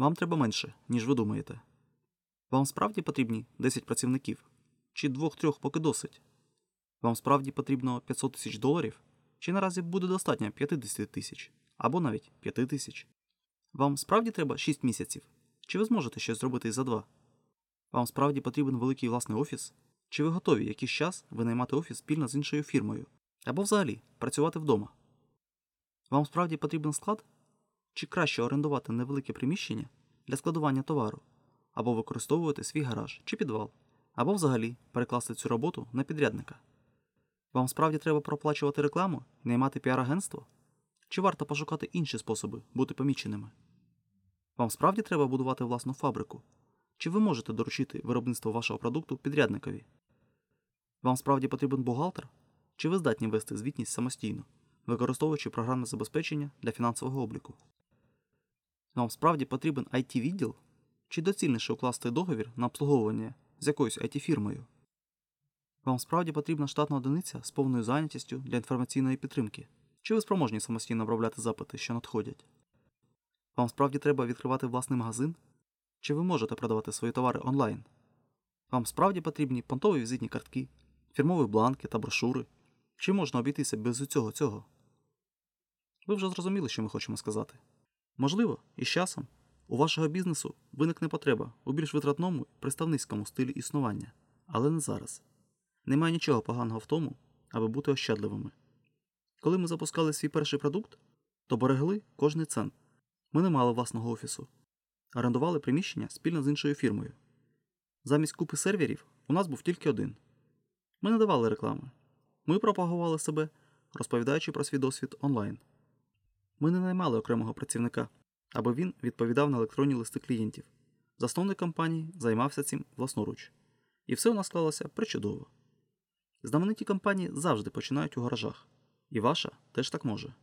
Вам треба менше, ніж ви думаєте. Вам справді потрібні 10 працівників? Чи двох-трьох поки досить? Вам справді потрібно 500 тисяч доларів? Чи наразі буде достатньо 50 тисяч? Або навіть 5 тисяч? Вам справді треба 6 місяців? Чи ви зможете щось зробити за 2? Вам справді потрібен великий власний офіс? Чи ви готові якийсь час винаймати офіс спільно з іншою фірмою? Або взагалі працювати вдома? Вам справді потрібен склад? Чи краще орендувати невелике приміщення для складування товару, або використовувати свій гараж чи підвал, або взагалі перекласти цю роботу на підрядника? Вам справді треба проплачувати рекламу і наймати піар-агентство? Чи варто пошукати інші способи бути поміченими? Вам справді треба будувати власну фабрику? Чи ви можете доручити виробництво вашого продукту підрядникові? Вам справді потрібен бухгалтер? Чи ви здатні вести звітність самостійно, використовуючи програмне забезпечення для фінансового обліку? Вам справді потрібен it відділ Чи доцільніше укласти договір на обслуговування з якоюсь it фірмою Вам справді потрібна штатна одиниця з повною зайнятістю для інформаційної підтримки? Чи ви спроможні самостійно обробляти запити, що надходять? Вам справді треба відкривати власний магазин? Чи ви можете продавати свої товари онлайн? Вам справді потрібні понтові візитні картки, фірмові бланки та брошури? Чи можна обійтися без усього цього? Ви вже зрозуміли, що ми хочемо сказати. Можливо, із часом у вашого бізнесу виникне потреба у більш витратному представницькому стилі існування, але не зараз. Немає нічого поганого в тому, аби бути ощадливими. Коли ми запускали свій перший продукт, то берегли кожний цент. Ми не мали власного офісу, орендували приміщення спільно з іншою фірмою. Замість купи серверів у нас був тільки один. Ми не давали реклами. Ми пропагували себе, розповідаючи про свій досвід онлайн. Ми не наймали окремого працівника, аби він відповідав на електронні листи клієнтів. Засновник компанії займався цим власноруч. І все у нас склалося причудово. Знамениті компанії завжди починають у гаражах, і ваша теж так може.